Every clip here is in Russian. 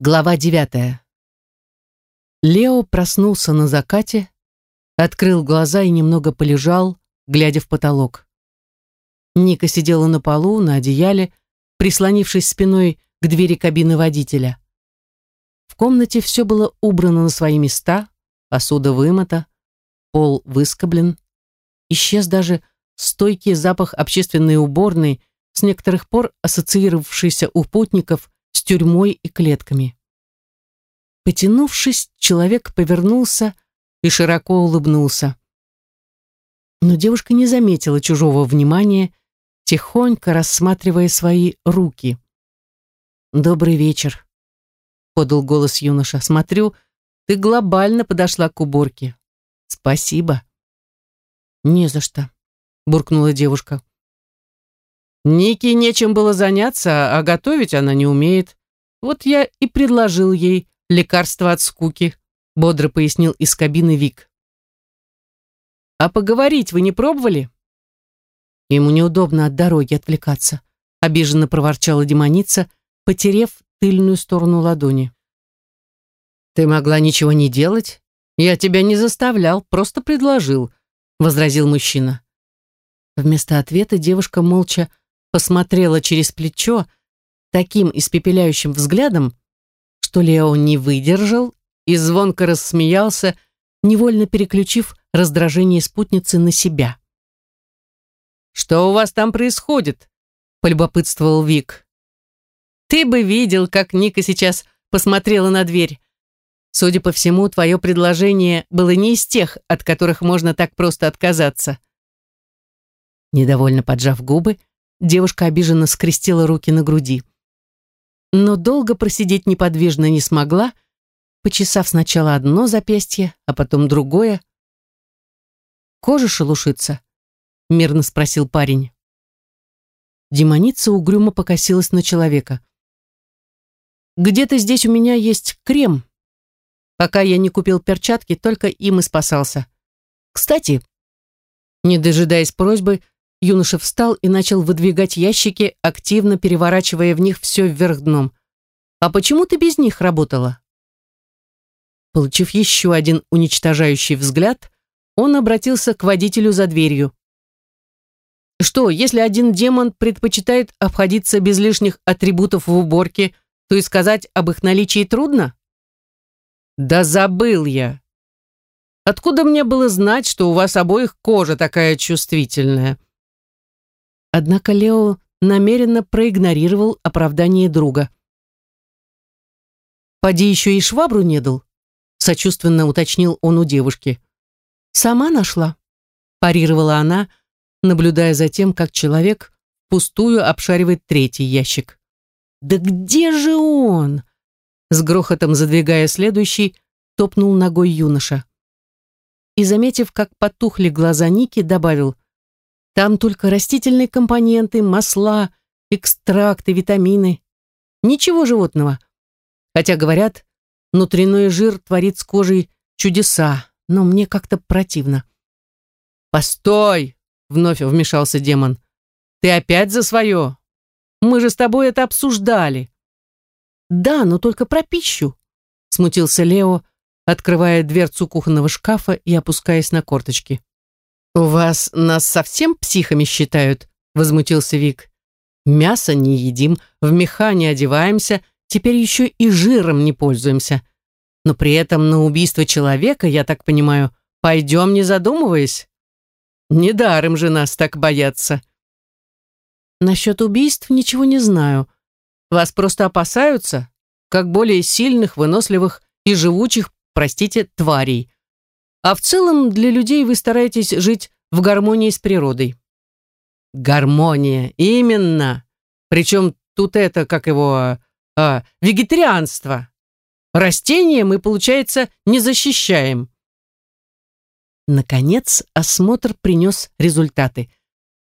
Глава девятая. Лео проснулся на закате, открыл глаза и немного полежал, глядя в потолок. Ника сидела на полу, на одеяле, прислонившись спиной к двери кабины водителя. В комнате все было убрано на свои места, посуда вымыта, пол выскоблен. Исчез даже стойкий запах общественной уборной, с некоторых пор ассоциировавшийся у путников тюрьмой и клетками. Потянувшись, человек повернулся и широко улыбнулся. Но девушка не заметила чужого внимания, тихонько рассматривая свои руки. «Добрый вечер», — подал голос юноша. «Смотрю, ты глобально подошла к уборке. Спасибо». «Не за что», — буркнула девушка. Нике нечем было заняться, а готовить она не умеет. Вот я и предложил ей лекарство от скуки, бодро пояснил из кабины Вик. А поговорить вы не пробовали? Ему неудобно от дороги отвлекаться, обиженно проворчала демоница, потерев тыльную сторону ладони. Ты могла ничего не делать? Я тебя не заставлял, просто предложил, возразил мужчина. Вместо ответа девушка молча посмотрела через плечо таким испепеляющим взглядом, что Лео не выдержал и звонко рассмеялся, невольно переключив раздражение спутницы на себя. «Что у вас там происходит?» — полюбопытствовал Вик. «Ты бы видел, как Ника сейчас посмотрела на дверь. Судя по всему, твое предложение было не из тех, от которых можно так просто отказаться». Недовольно поджав губы, Девушка обиженно скрестила руки на груди. Но долго просидеть неподвижно не смогла, почесав сначала одно запястье, а потом другое. «Кожа шелушится?» — мирно спросил парень. Демоница угрюмо покосилась на человека. «Где-то здесь у меня есть крем. Пока я не купил перчатки, только им и спасался. Кстати...» Не дожидаясь просьбы, Юноша встал и начал выдвигать ящики, активно переворачивая в них все вверх дном. «А почему ты без них работала?» Получив еще один уничтожающий взгляд, он обратился к водителю за дверью. «Что, если один демон предпочитает обходиться без лишних атрибутов в уборке, то и сказать об их наличии трудно?» «Да забыл я!» Откуда мне было знать, что у вас обоих кожа такая чувствительная? Однако Лео намеренно проигнорировал оправдание друга. «Поди еще и швабру не дал», — сочувственно уточнил он у девушки. «Сама нашла», — парировала она, наблюдая за тем, как человек пустую обшаривает третий ящик. «Да где же он?» С грохотом задвигая следующий, топнул ногой юноша. И, заметив, как потухли глаза Ники, добавил — там только растительные компоненты, масла, экстракты, витамины. Ничего животного. Хотя, говорят, внутренний жир творит с кожей чудеса, но мне как-то противно. «Постой!» — вновь вмешался демон. «Ты опять за свое? Мы же с тобой это обсуждали». «Да, но только про пищу», — смутился Лео, открывая дверцу кухонного шкафа и опускаясь на корточки. «У вас нас совсем психами считают?» — возмутился Вик. «Мясо не едим, в меха не одеваемся, теперь еще и жиром не пользуемся. Но при этом на убийство человека, я так понимаю, пойдем не задумываясь? Недаром же нас так боятся». «Насчет убийств ничего не знаю. Вас просто опасаются, как более сильных, выносливых и живучих, простите, тварей», а в целом для людей вы стараетесь жить в гармонии с природой. Гармония, именно. Причем тут это, как его, а, вегетарианство. Растения мы, получается, не защищаем. Наконец, осмотр принес результаты.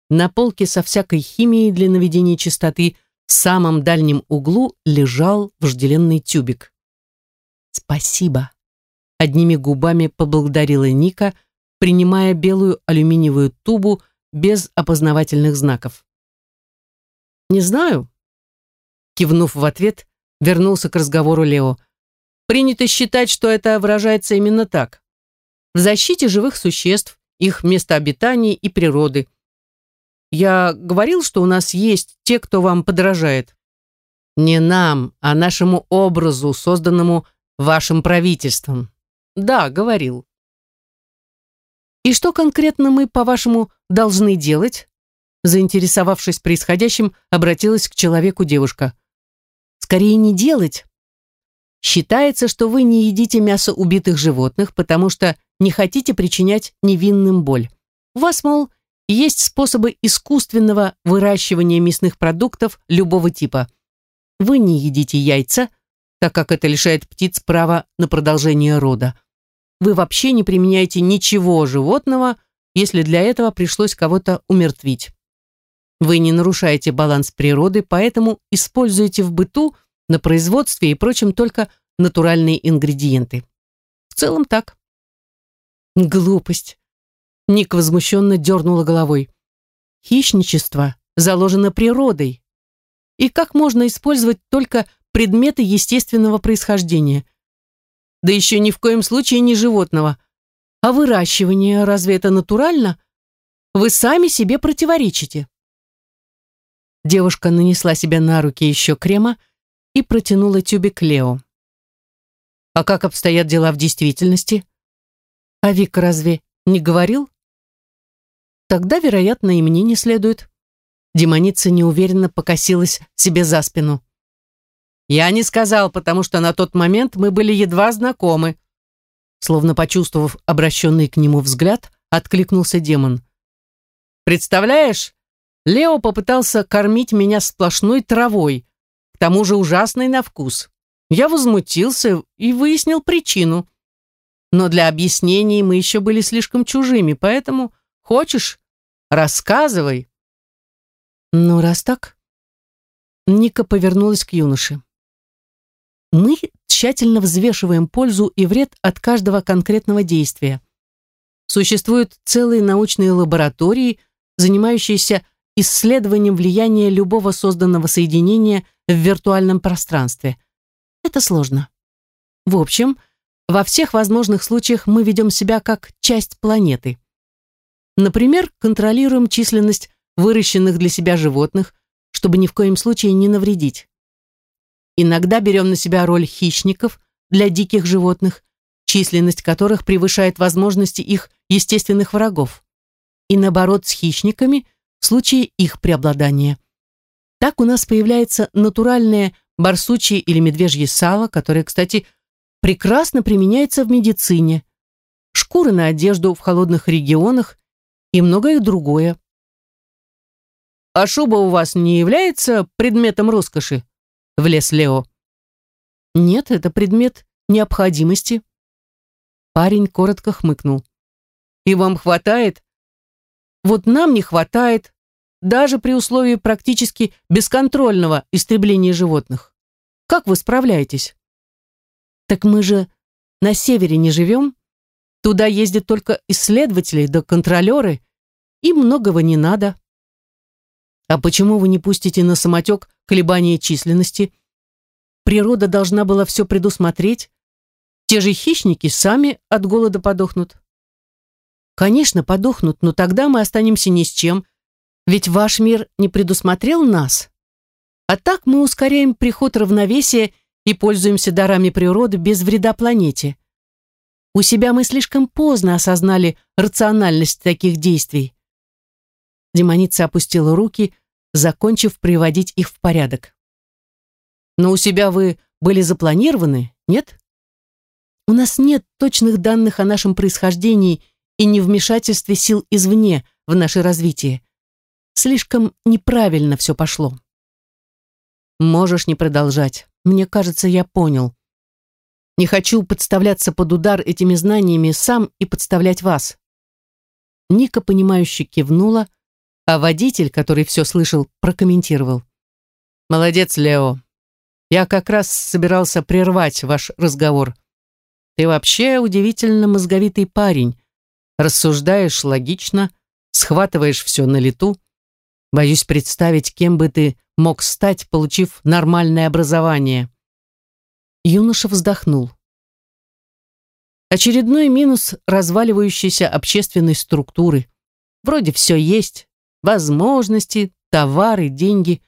На полке со всякой химией для наведения чистоты в самом дальнем углу лежал вожделенный тюбик. «Спасибо», Одними губами поблагодарила Ника, принимая белую алюминиевую тубу без опознавательных знаков. «Не знаю». Кивнув в ответ, вернулся к разговору Лео. Принято считать, что это выражается именно так. В защите живых существ, их места обитания и природы. Я говорил, что у нас есть те, кто вам подражает. Не нам, а нашему образу, созданному вашим правительством. Да, говорил. И что конкретно мы, по-вашему, должны делать? Заинтересовавшись происходящим, обратилась к человеку девушка. Скорее не делать. Считается, что вы не едите мясо убитых животных, потому что не хотите причинять невинным боль. У вас, мол, есть способы искусственного выращивания мясных продуктов любого типа. Вы не едите яйца, так как это лишает птиц права на продолжение рода. Вы вообще не применяете ничего животного, если для этого пришлось кого-то умертвить. Вы не нарушаете баланс природы, поэтому используете в быту, на производстве и прочем только натуральные ингредиенты. В целом так. Глупость. Ник возмущенно дернула головой. Хищничество заложено природой. И как можно использовать только предметы естественного происхождения? Да еще ни в коем случае не животного. А выращивание, разве это натурально? Вы сами себе противоречите. Девушка нанесла себе на руки еще крема и протянула тюбик Лео. А как обстоят дела в действительности? А Вик разве не говорил? Тогда, вероятно, и мне не следует. Демоница неуверенно покосилась себе за спину. Я не сказал, потому что на тот момент мы были едва знакомы. Словно почувствовав обращенный к нему взгляд, откликнулся демон. Представляешь, Лео попытался кормить меня сплошной травой, к тому же ужасной на вкус. Я возмутился и выяснил причину. Но для объяснений мы еще были слишком чужими, поэтому хочешь, рассказывай. Ну, раз так. Ника повернулась к юноше. Мы тщательно взвешиваем пользу и вред от каждого конкретного действия. Существуют целые научные лаборатории, занимающиеся исследованием влияния любого созданного соединения в виртуальном пространстве. Это сложно. В общем, во всех возможных случаях мы ведем себя как часть планеты. Например, контролируем численность выращенных для себя животных, чтобы ни в коем случае не навредить. Иногда берем на себя роль хищников для диких животных, численность которых превышает возможности их естественных врагов. И наоборот, с хищниками в случае их преобладания. Так у нас появляется натуральное барсучье или медвежье сало, которое, кстати, прекрасно применяется в медицине, шкуры на одежду в холодных регионах и многое другое. «А шуба у вас не является предметом роскоши?» — влез Лео. «Нет, это предмет необходимости». Парень коротко хмыкнул. «И вам хватает?» «Вот нам не хватает, даже при условии практически бесконтрольного истребления животных. Как вы справляетесь? Так мы же на севере не живем. Туда ездят только исследователи да контролеры, и многого не надо. А почему вы не пустите на самотек колебания численности? Природа должна была все предусмотреть. Те же хищники сами от голода подохнут. Конечно, подохнут, но тогда мы останемся ни с чем, ведь ваш мир не предусмотрел нас. А так мы ускоряем приход равновесия и пользуемся дарами природы без вреда планете. У себя мы слишком поздно осознали рациональность таких действий. Демоница опустила руки, закончив приводить их в порядок. Но у себя вы были запланированы, нет? У нас нет точных данных о нашем происхождении и невмешательстве сил извне в наше развитие. Слишком неправильно все пошло. Можешь не продолжать. Мне кажется, я понял. Не хочу подставляться под удар этими знаниями сам и подставлять вас. Ника, понимающе кивнула, а водитель, который все слышал, прокомментировал. «Молодец, Лео. Я как раз собирался прервать ваш разговор. Ты вообще удивительно мозговитый парень. Рассуждаешь логично, схватываешь все на лету. Боюсь представить, кем бы ты мог стать, получив нормальное образование. Юноша вздохнул. Очередной минус разваливающейся общественной структуры. Вроде все есть, возможности, товары, деньги,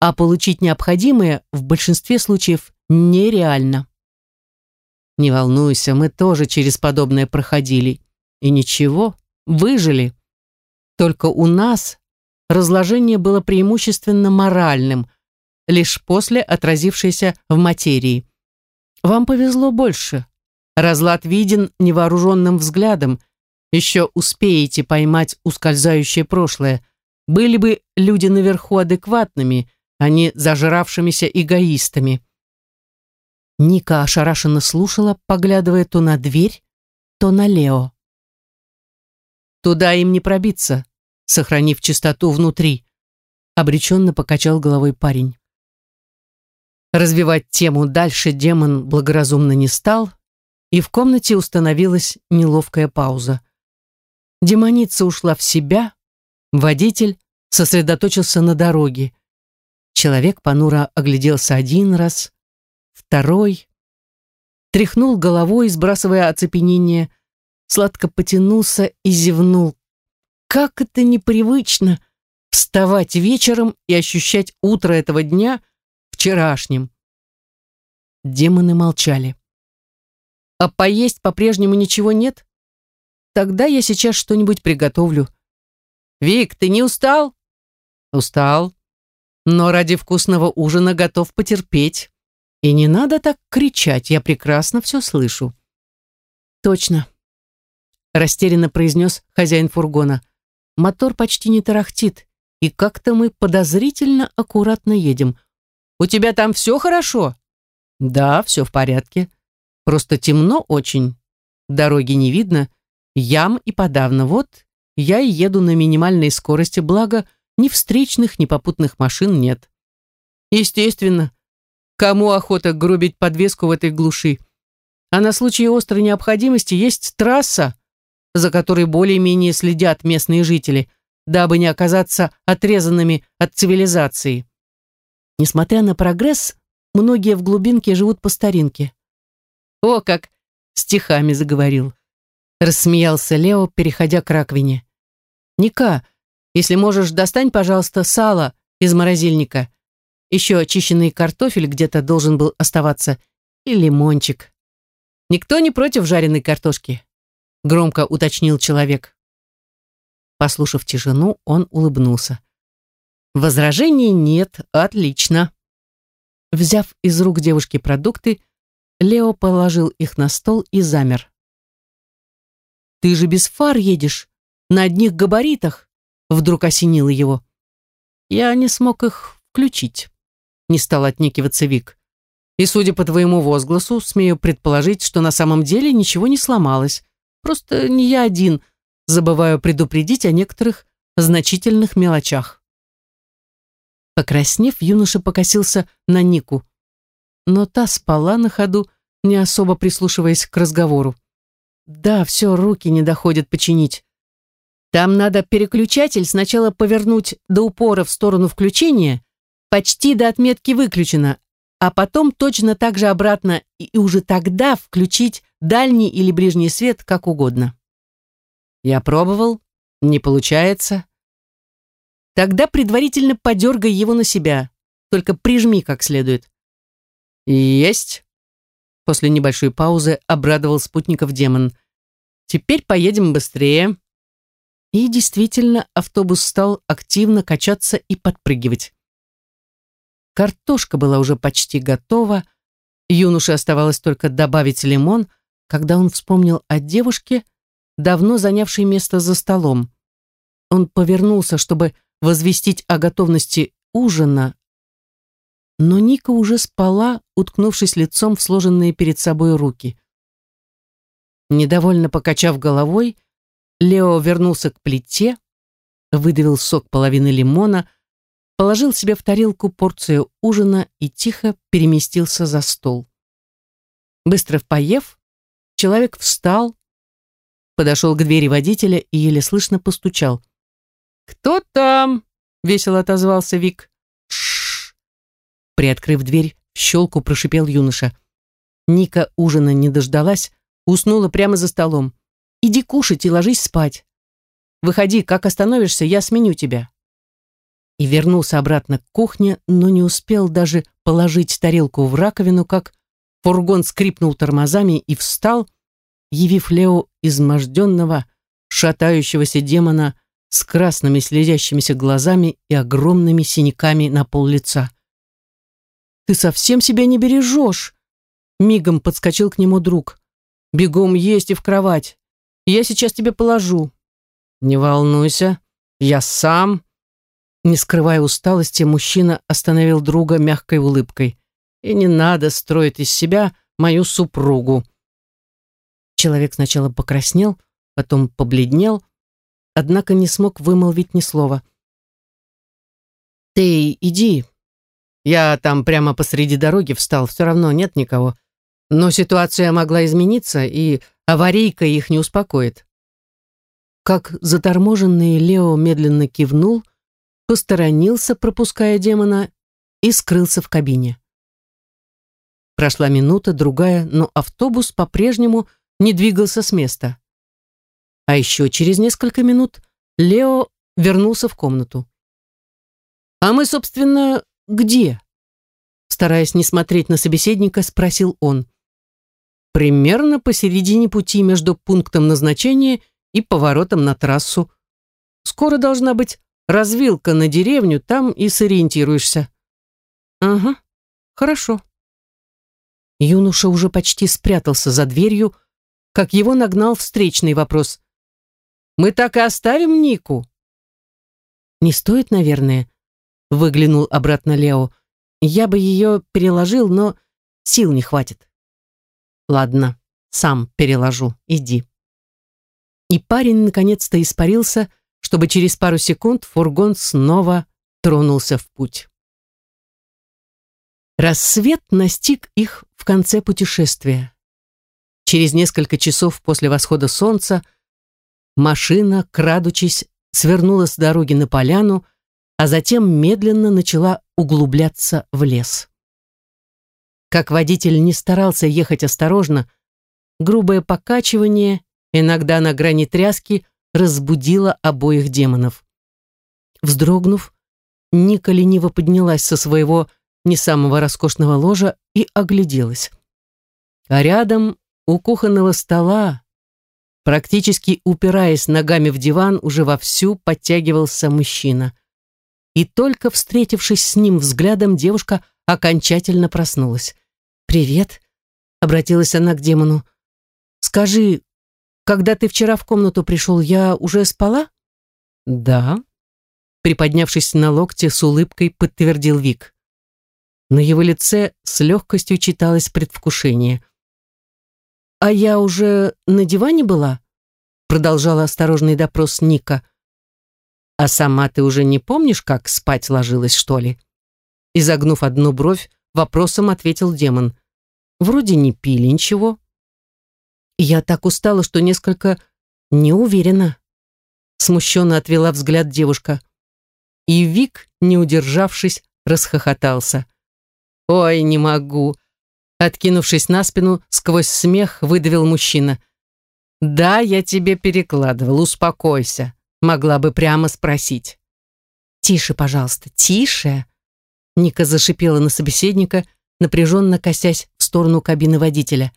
а получить необходимое в большинстве случаев нереально. Не волнуйся, мы тоже через подобное проходили. И ничего, выжили. Только у нас разложение было преимущественно моральным, лишь после отразившееся в материи. Вам повезло больше. Разлад виден невооруженным взглядом. Еще успеете поймать ускользающее прошлое. Были бы люди наверху адекватными, а не зажравшимися эгоистами. Ника ошарашенно слушала, поглядывая то на дверь, то на Лео. «Туда им не пробиться», сохранив чистоту внутри, обреченно покачал головой парень. Развивать тему дальше демон благоразумно не стал, и в комнате установилась неловкая пауза. Демоница ушла в себя, водитель сосредоточился на дороге. Человек понуро огляделся один раз, второй, тряхнул головой, сбрасывая оцепенение, сладко потянулся и зевнул. Как это непривычно вставать вечером и ощущать утро этого дня вчерашним. Демоны молчали. А поесть по-прежнему ничего нет? Тогда я сейчас что-нибудь приготовлю. Вик, ты не устал? Устал. Но ради вкусного ужина готов потерпеть. И не надо так кричать, я прекрасно все слышу. Точно. Растерянно произнес хозяин фургона. Мотор почти не тарахтит, и как-то мы подозрительно аккуратно едем. У тебя там все хорошо? Да, все в порядке. Просто темно очень. Дороги не видно, ям и подавно. Вот я и еду на минимальной скорости, благо ни встречных, ни попутных машин нет. Естественно, кому охота грубить подвеску в этой глуши? А на случай острой необходимости есть трасса, за которой более-менее следят местные жители, дабы не оказаться отрезанными от цивилизации. Несмотря на прогресс, многие в глубинке живут по старинке. «О, как!» — стихами заговорил. Рассмеялся Лео, переходя к раковине. «Ника, если можешь, достань, пожалуйста, сало из морозильника. Еще очищенный картофель где-то должен был оставаться. И лимончик. Никто не против жареной картошки?» Громко уточнил человек. Послушав тишину, он улыбнулся. «Возражений нет, отлично». Взяв из рук девушки продукты, Лео положил их на стол и замер. «Ты же без фар едешь, на одних габаритах», вдруг осенило его. «Я не смог их включить», не стал отнекиваться Вик. «И судя по твоему возгласу, смею предположить, что на самом деле ничего не сломалось. Просто не я один забываю предупредить о некоторых значительных мелочах». Покраснев, юноша покосился на Нику но та спала на ходу, не особо прислушиваясь к разговору. Да, все, руки не доходят починить. Там надо переключатель сначала повернуть до упора в сторону включения, почти до отметки выключено, а потом точно так же обратно и уже тогда включить дальний или ближний свет как угодно. Я пробовал, не получается. Тогда предварительно подергай его на себя, только прижми как следует. «Есть!» После небольшой паузы обрадовал спутников демон. «Теперь поедем быстрее». И действительно, автобус стал активно качаться и подпрыгивать. Картошка была уже почти готова. Юноше оставалось только добавить лимон, когда он вспомнил о девушке, давно занявшей место за столом. Он повернулся, чтобы возвестить о готовности ужина, но Ника уже спала, уткнувшись лицом в сложенные перед собой руки. Недовольно покачав головой, Лео вернулся к плите, выдавил сок половины лимона, положил себе в тарелку порцию ужина и тихо переместился за стол. Быстро поев, человек встал, подошел к двери водителя и еле слышно постучал. «Кто там?» — весело отозвался Вик. Приоткрыв дверь, в щелку прошипел юноша. Ника ужина не дождалась, уснула прямо за столом. «Иди кушать и ложись спать. Выходи, как остановишься, я сменю тебя». И вернулся обратно к кухне, но не успел даже положить тарелку в раковину, как фургон скрипнул тормозами и встал, явив Лео изможденного, шатающегося демона с красными слезящимися глазами и огромными синяками на пол лица. «Ты совсем себя не бережешь!» Мигом подскочил к нему друг. «Бегом есть и в кровать. Я сейчас тебе положу». «Не волнуйся, я сам...» Не скрывая усталости, мужчина остановил друга мягкой улыбкой. «И не надо строить из себя мою супругу». Человек сначала покраснел, потом побледнел, однако не смог вымолвить ни слова. «Ты иди. Я там прямо посреди дороги встал, все равно нет никого. Но ситуация могла измениться, и аварийка их не успокоит». Как заторможенный Лео медленно кивнул, посторонился, пропуская демона, и скрылся в кабине. Прошла минута, другая, но автобус по-прежнему не двигался с места. А еще через несколько минут Лео вернулся в комнату. «А мы, собственно, где?» Стараясь не смотреть на собеседника, спросил он. «Примерно посередине пути между пунктом назначения и поворотом на трассу. Скоро должна быть развилка на деревню, там и сориентируешься». «Ага, хорошо». Юноша уже почти спрятался за дверью, как его нагнал встречный вопрос. «Мы так и оставим Нику?» «Не стоит, наверное», — выглянул обратно Лео. «Я бы ее переложил, но сил не хватит». «Ладно, сам переложу, иди». И парень наконец-то испарился, чтобы через пару секунд фургон снова тронулся в путь. Рассвет настиг их в конце путешествия. Через несколько часов после восхода солнца машина, крадучись, свернула с дороги на поляну, а затем медленно начала углубляться в лес. Как водитель не старался ехать осторожно, грубое покачивание, иногда на грани тряски, разбудило обоих демонов. Вздрогнув, Ника лениво поднялась со своего не самого роскошного ложа и огляделась. А рядом у кухонного стола, практически упираясь ногами в диван, уже вовсю подтягивался мужчина. И только встретившись с ним взглядом, девушка окончательно проснулась. «Привет», — обратилась она к демону. «Скажи, когда ты вчера в комнату пришел, я уже спала?» «Да», — приподнявшись на локте, с улыбкой подтвердил Вик. На его лице с легкостью читалось предвкушение. «А я уже на диване была?» Продолжала осторожный допрос Ника. «А сама ты уже не помнишь, как спать ложилась, что ли?» Изогнув одну бровь, вопросом ответил демон. «Вроде не пили ничего». «Я так устала, что несколько не уверена». Смущенно отвела взгляд девушка. И Вик, не удержавшись, расхохотался. «Ой, не могу. Откинувшись на спину, сквозь смех выдавил мужчина. «Да, я тебе перекладывал, успокойся», могла бы прямо спросить. «Тише, пожалуйста, тише!» Ника зашипела на собеседника, напряженно косясь сторону кабины водителя.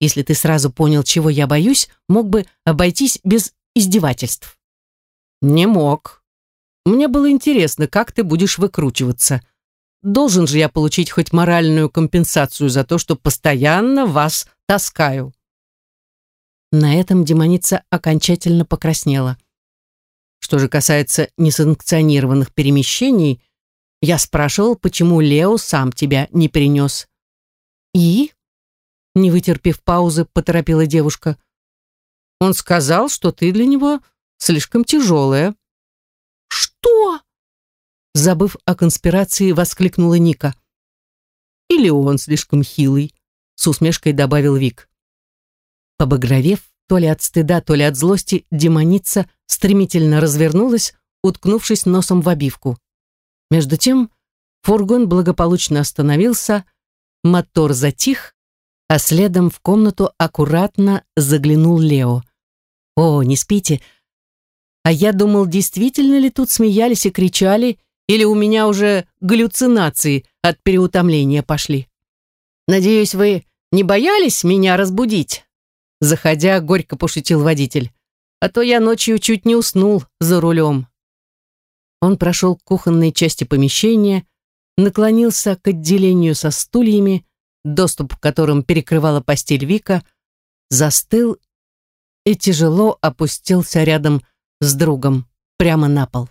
«Если ты сразу понял, чего я боюсь, мог бы обойтись без издевательств». «Не мог. Мне было интересно, как ты будешь выкручиваться», Должен же я получить хоть моральную компенсацию за то, что постоянно вас таскаю. На этом демоница окончательно покраснела. Что же касается несанкционированных перемещений, я спрашивал, почему Лео сам тебя не принес. И? Не вытерпев паузы, поторопила девушка. Он сказал, что ты для него слишком тяжелая. Что? Забыв о конспирации, воскликнула Ника. «Или он слишком хилый», — с усмешкой добавил Вик. Побагровев, то ли от стыда, то ли от злости, демоница стремительно развернулась, уткнувшись носом в обивку. Между тем фургон благополучно остановился, мотор затих, а следом в комнату аккуратно заглянул Лео. «О, не спите? А я думал, действительно ли тут смеялись и кричали, или у меня уже галлюцинации от переутомления пошли? Надеюсь, вы не боялись меня разбудить?» Заходя, горько пошутил водитель. «А то я ночью чуть не уснул за рулем». Он прошел к кухонной части помещения, наклонился к отделению со стульями, доступ к которым перекрывала постель Вика, застыл и тяжело опустился рядом с другом, прямо на пол.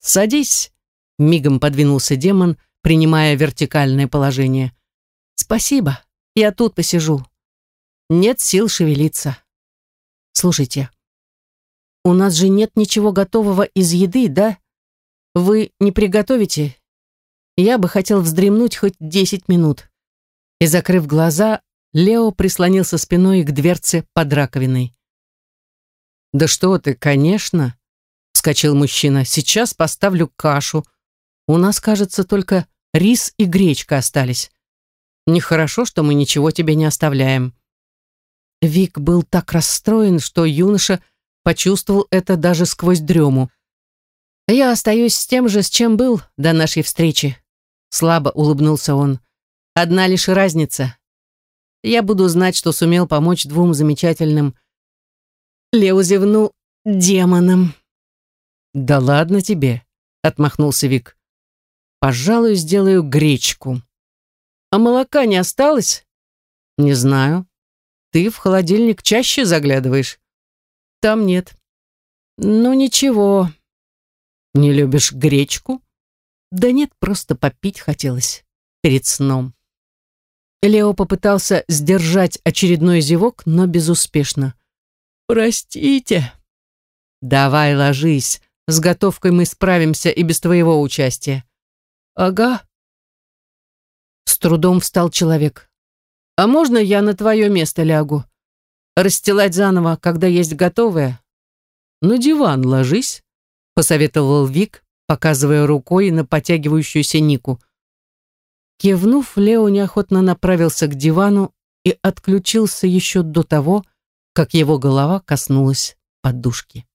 «Садись», — мигом подвинулся демон, принимая вертикальное положение. «Спасибо, я тут посижу. Нет сил шевелиться. Слушайте, у нас же нет ничего готового из еды, да? Вы не приготовите? Я бы хотел вздремнуть хоть десять минут». И, закрыв глаза, Лео прислонился спиной к дверце под раковиной. «Да что ты, конечно!» — вскочил мужчина. «Сейчас поставлю кашу. У нас, кажется, только рис и гречка остались. Нехорошо, что мы ничего тебе не оставляем». Вик был так расстроен, что юноша почувствовал это даже сквозь дрему. «Я остаюсь с тем же, с чем был до нашей встречи», — слабо улыбнулся он. «Одна лишь разница. Я буду знать, что сумел помочь двум замечательным...» Лео зевнул демонам. «Да ладно тебе», — отмахнулся Вик. «Пожалуй, сделаю гречку». «А молока не осталось?» «Не знаю. Ты в холодильник чаще заглядываешь?» «Там нет». «Ну ничего». «Не любишь гречку?» «Да нет, просто попить хотелось перед сном». Лео попытался сдержать очередной зевок, но безуспешно. «Простите». «Давай ложись. С готовкой мы справимся и без твоего участия». «Ага». С трудом встал человек. «А можно я на твое место лягу? Расстилать заново, когда есть готовое?» «На диван ложись», — посоветовал Вик, показывая рукой на потягивающуюся Нику. Кивнув, Лео неохотно направился к дивану и отключился еще до того, как его голова коснулась подушки.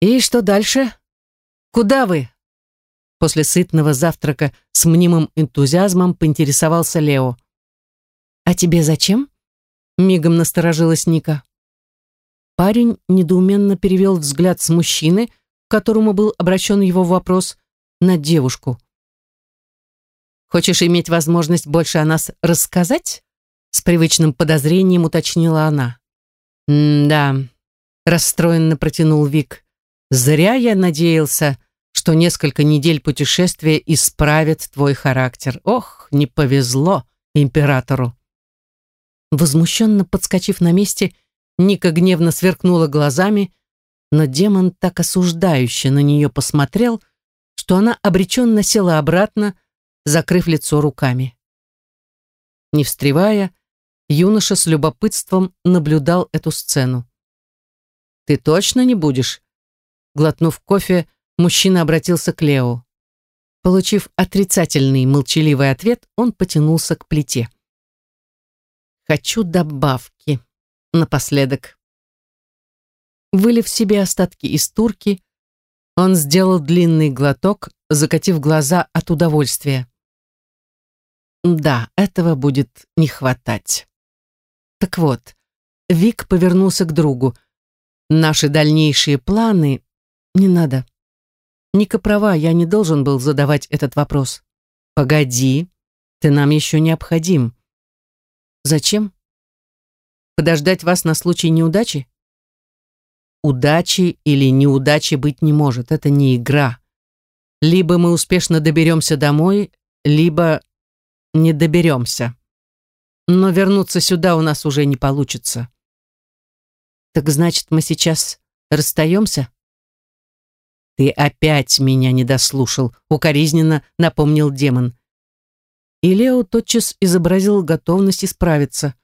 «И что дальше? Куда вы?» После сытного завтрака с мнимым энтузиазмом поинтересовался Лео. «А тебе зачем?» Мигом насторожилась Ника. Парень недоуменно перевел взгляд с мужчины, к которому был обращен его вопрос, на девушку. «Хочешь иметь возможность больше о нас рассказать?» С привычным подозрением уточнила она. «Да», — расстроенно протянул Вик. «Зря я надеялся, что несколько недель путешествия исправит твой характер. Ох, не повезло императору. Возмущенно подскочив на месте, Ника гневно сверкнула глазами, но демон так осуждающе на нее посмотрел, что она обреченно села обратно, закрыв лицо руками. Не встревая, юноша с любопытством наблюдал эту сцену. «Ты точно не будешь?» Глотнув кофе, мужчина обратился к Лео. Получив отрицательный молчаливый ответ, он потянулся к плите. «Хочу добавки. Напоследок». Вылив себе остатки из турки, он сделал длинный глоток, закатив глаза от удовольствия. Да, этого будет не хватать. Так вот, Вик повернулся к другу. Наши дальнейшие планы... Не надо. Ника права, я не должен был задавать этот вопрос. Погоди, ты нам еще необходим. Зачем? Подождать вас на случай неудачи? Удачи или неудачи быть не может, это не игра. Либо мы успешно доберемся домой, либо не доберемся. Но вернуться сюда у нас уже не получится. Так значит, мы сейчас расстаемся? «Ты опять меня не дослушал», — укоризненно напомнил демон. И Лео тотчас изобразил готовность исправиться.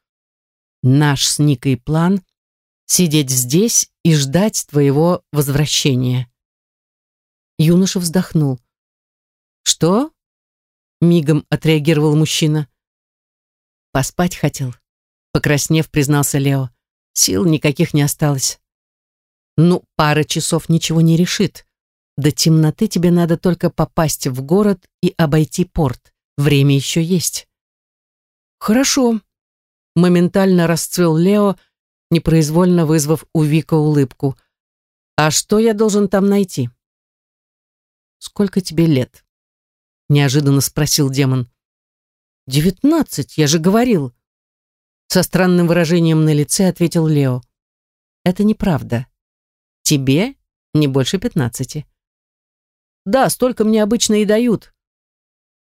«Наш с Никой план — сидеть здесь и ждать твоего возвращения». Юноша вздохнул. «Что?» мигом отреагировал мужчина. Поспать хотел, покраснев, признался Лео. Сил никаких не осталось. Ну, пара часов ничего не решит. До темноты тебе надо только попасть в город и обойти порт. Время еще есть. Хорошо. Моментально расцвел Лео, непроизвольно вызвав у Вика улыбку. А что я должен там найти? Сколько тебе лет? Неожиданно спросил демон. «Девятнадцать, я же говорил!» Со странным выражением на лице ответил Лео. «Это неправда. Тебе не больше пятнадцати». «Да, столько мне обычно и дают».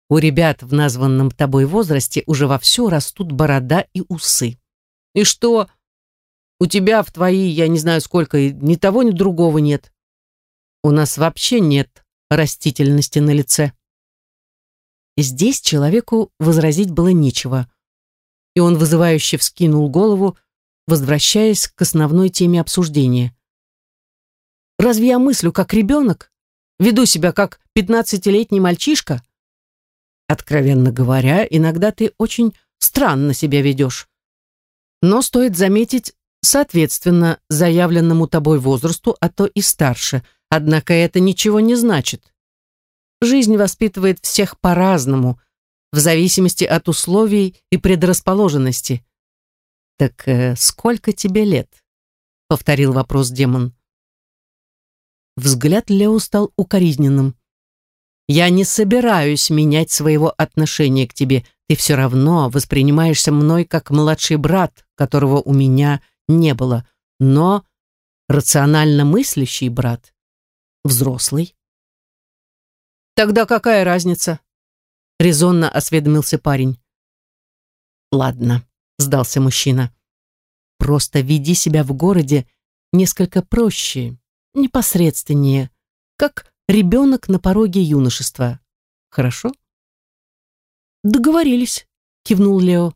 У ребят в названном тобой возрасте уже вовсю растут борода и усы. «И что? У тебя в твои, я не знаю сколько, ни того, ни другого нет». «У нас вообще нет растительности на лице». Здесь человеку возразить было нечего, и он вызывающе вскинул голову, возвращаясь к основной теме обсуждения. «Разве я мыслю как ребенок? Веду себя как пятнадцатилетний мальчишка?» «Откровенно говоря, иногда ты очень странно себя ведешь. Но стоит заметить, соответственно, заявленному тобой возрасту, а то и старше. Однако это ничего не значит. Жизнь воспитывает всех по-разному, в зависимости от условий и предрасположенности. «Так э, сколько тебе лет?» — повторил вопрос демон. Взгляд Лео стал укоризненным. «Я не собираюсь менять своего отношения к тебе. Ты все равно воспринимаешься мной как младший брат, которого у меня не было, но рационально мыслящий брат, взрослый, «Тогда какая разница?» — резонно осведомился парень. «Ладно», — сдался мужчина. «Просто веди себя в городе несколько проще, непосредственнее, как ребенок на пороге юношества. Хорошо?» «Договорились», — кивнул Лео.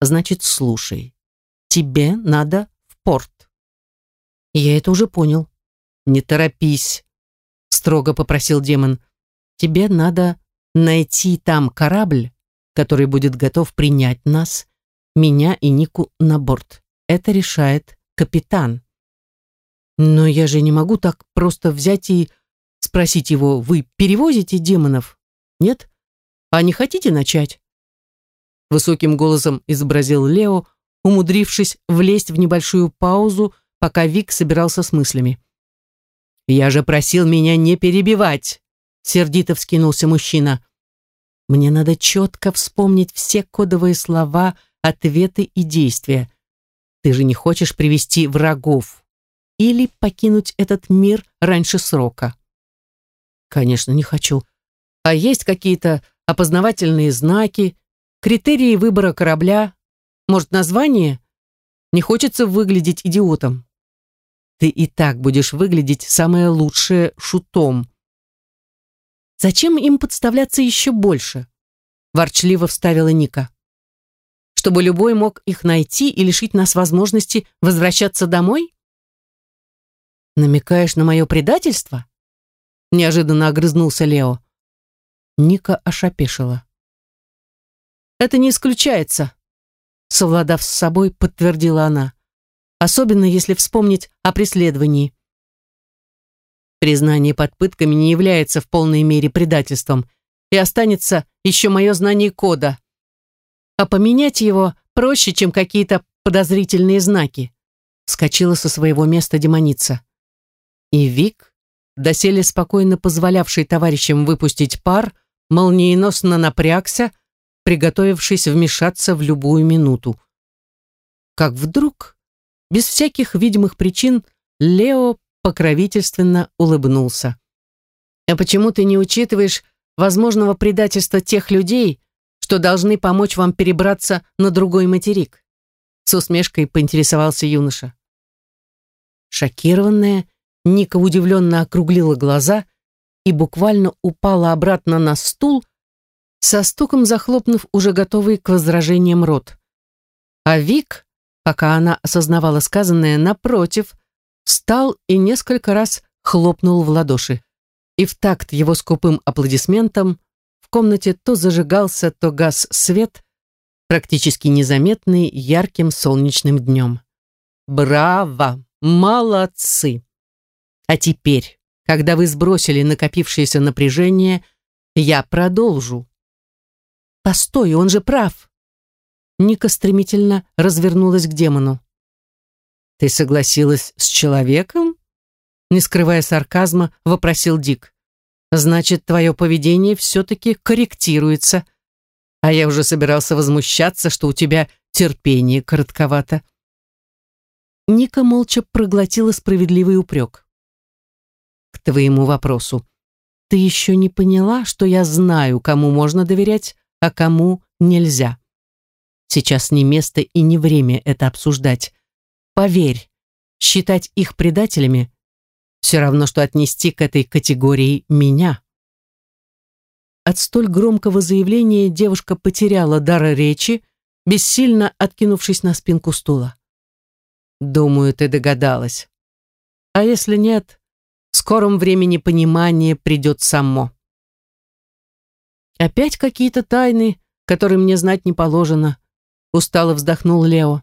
«Значит, слушай. Тебе надо в порт». «Я это уже понял». «Не торопись», — строго попросил демон. Тебе надо найти там корабль, который будет готов принять нас, меня и Нику на борт. Это решает капитан. Но я же не могу так просто взять и спросить его, вы перевозите демонов? Нет? А не хотите начать? Высоким голосом изобразил Лео, умудрившись влезть в небольшую паузу, пока Вик собирался с мыслями. «Я же просил меня не перебивать!» сердито вскинулся мужчина. Мне надо четко вспомнить все кодовые слова, ответы и действия. Ты же не хочешь привести врагов или покинуть этот мир раньше срока? Конечно, не хочу. А есть какие-то опознавательные знаки, критерии выбора корабля, может, название? Не хочется выглядеть идиотом. Ты и так будешь выглядеть самое лучшее шутом. Зачем им подставляться еще больше? Ворчливо вставила Ника. Чтобы любой мог их найти и лишить нас возможности возвращаться домой? Намекаешь на мое предательство? Неожиданно огрызнулся Лео. Ника ошапешила. Это не исключается, совладав с собой, подтвердила она. Особенно если вспомнить о преследовании. Признание под пытками не является в полной мере предательством, и останется еще мое знание кода. А поменять его проще, чем какие-то подозрительные знаки. Скочила со своего места демоница. И Вик, доселе спокойно позволявший товарищам выпустить пар, молниеносно напрягся, приготовившись вмешаться в любую минуту. Как вдруг, без всяких видимых причин, Лео покровительственно улыбнулся. «А почему ты не учитываешь возможного предательства тех людей, что должны помочь вам перебраться на другой материк?» С усмешкой поинтересовался юноша. Шокированная, Ника удивленно округлила глаза и буквально упала обратно на стул, со стуком захлопнув уже готовый к возражениям рот. А Вик, пока она осознавала сказанное, напротив, встал и несколько раз хлопнул в ладоши. И в такт его скупым аплодисментам В комнате то зажигался, то гас свет, практически незаметный ярким солнечным днем. Браво! Молодцы! А теперь, когда вы сбросили накопившееся напряжение, я продолжу. Постой, он же прав. Ника стремительно развернулась к демону. «Ты согласилась с человеком?» Не скрывая сарказма, вопросил Дик. «Значит, твое поведение все-таки корректируется. А я уже собирался возмущаться, что у тебя терпение коротковато». Ника молча проглотила справедливый упрек. «К твоему вопросу. Ты еще не поняла, что я знаю, кому можно доверять, а кому нельзя?» Сейчас не место и не время это обсуждать. Поверь, считать их предателями все равно, что отнести к этой категории меня. От столь громкого заявления девушка потеряла дар речи, бессильно откинувшись на спинку стула. Думаю, ты догадалась. А если нет, в скором времени понимание придет само. Опять какие-то тайны, которые мне знать не положено, устало вздохнул Лео.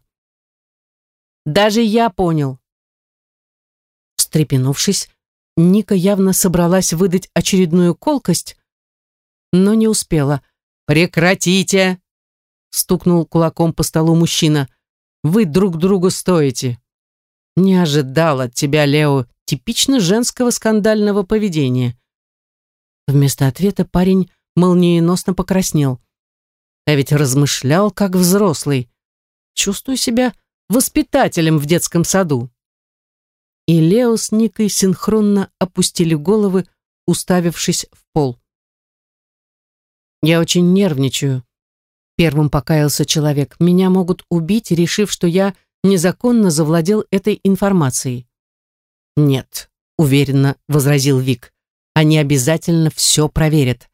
Даже я понял. Встрепенувшись, Ника явно собралась выдать очередную колкость, но не успела. «Прекратите!» — стукнул кулаком по столу мужчина. «Вы друг другу стоите!» «Не ожидал от тебя, Лео, типично женского скандального поведения». Вместо ответа парень молниеносно покраснел. А ведь размышлял, как взрослый. Чувствую себя воспитателем в детском саду. И Лео с Никой синхронно опустили головы, уставившись в пол. «Я очень нервничаю», — первым покаялся человек. «Меня могут убить, решив, что я незаконно завладел этой информацией». «Нет», — уверенно возразил Вик. «Они обязательно все проверят.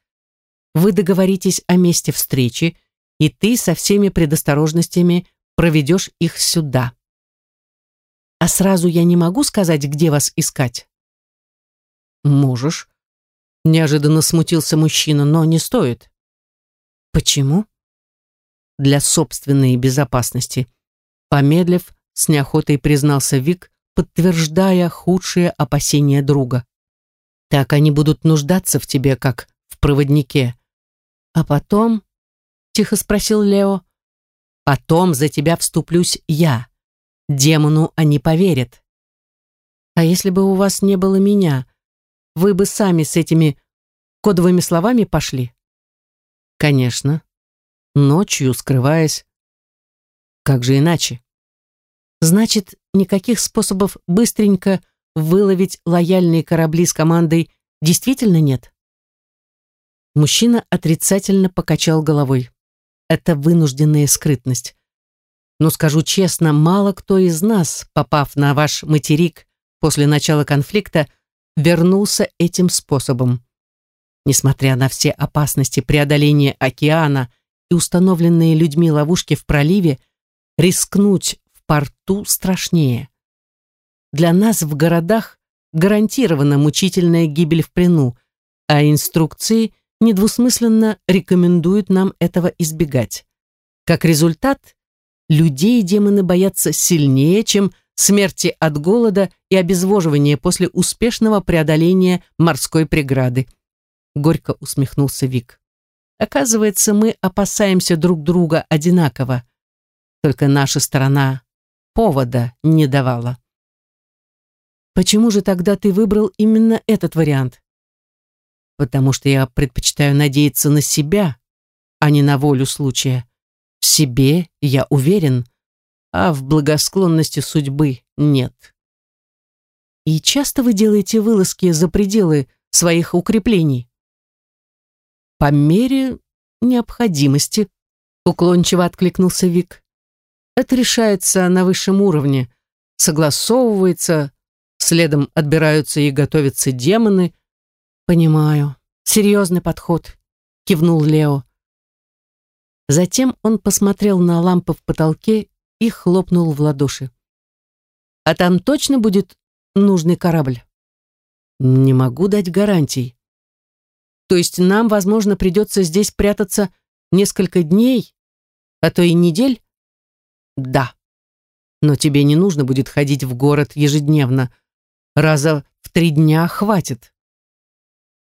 Вы договоритесь о месте встречи, и ты со всеми предосторожностями проведешь их сюда. А сразу я не могу сказать, где вас искать? Можешь. Неожиданно смутился мужчина, но не стоит. Почему? Для собственной безопасности. Помедлив, с неохотой признался Вик, подтверждая худшие опасения друга. Так они будут нуждаться в тебе, как в проводнике. А потом, тихо спросил Лео, Потом за тебя вступлюсь я. Демону они поверят. А если бы у вас не было меня, вы бы сами с этими кодовыми словами пошли? Конечно. Ночью, скрываясь. Как же иначе? Значит, никаких способов быстренько выловить лояльные корабли с командой действительно нет? Мужчина отрицательно покачал головой это вынужденная скрытность. Но скажу честно, мало кто из нас, попав на ваш материк после начала конфликта, вернулся этим способом. Несмотря на все опасности преодоления океана и установленные людьми ловушки в проливе, рискнуть порту страшнее. Для нас в городах гарантирована мучительная гибель в плену, а инструкции недвусмысленно рекомендуют нам этого избегать. Как результат, людей демоны боятся сильнее, чем смерти от голода и обезвоживания после успешного преодоления морской преграды. Горько усмехнулся Вик. Оказывается, мы опасаемся друг друга одинаково. Только наша сторона повода не давала. Почему же тогда ты выбрал именно этот вариант? потому что я предпочитаю надеяться на себя, а не на волю случая. В себе я уверен, а в благосклонности судьбы нет. И часто вы делаете вылазки за пределы своих укреплений? По мере необходимости, уклончиво откликнулся Вик. Это решается на высшем уровне, согласовывается, следом отбираются и готовятся демоны, «Понимаю. Серьезный подход», — кивнул Лео. Затем он посмотрел на лампы в потолке и хлопнул в ладоши. «А там точно будет нужный корабль?» «Не могу дать гарантий». То есть нам, возможно, придется здесь прятаться несколько дней, а то и недель? Да. Но тебе не нужно будет ходить в город ежедневно. Раза в три дня хватит.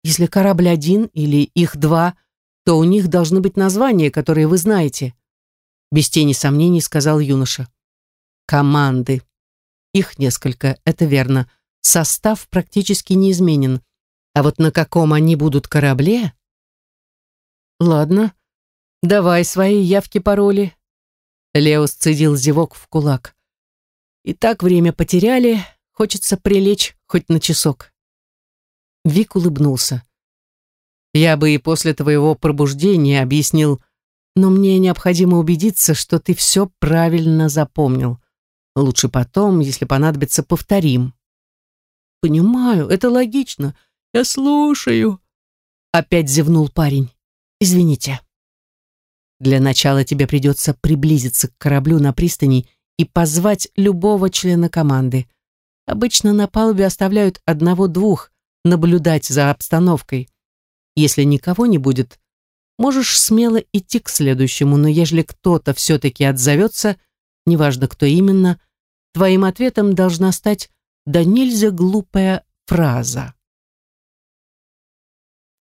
Если корабль один или их два, то у них должны быть названия, которые вы знаете. Без тени сомнений сказал юноша. Команды. Их несколько, это верно. Состав практически неизменен. А вот на каком они будут корабле? Ладно, давай свои явки-пароли. Лео сцедил зевок в кулак. И так время потеряли, хочется прилечь хоть на часок. Вик улыбнулся. Я бы и после твоего пробуждения объяснил, но мне необходимо убедиться, что ты все правильно запомнил. Лучше потом, если понадобится, повторим. Понимаю, это логично. Я слушаю. Опять зевнул парень. Извините. Для начала тебе придется приблизиться к кораблю на пристани и позвать любого члена команды. Обычно на палубе оставляют одного-двух наблюдать за обстановкой. Если никого не будет, можешь смело идти к следующему, но ежели кто-то все-таки отзовется, неважно кто именно, твоим ответом должна стать да нельзя глупая фраза.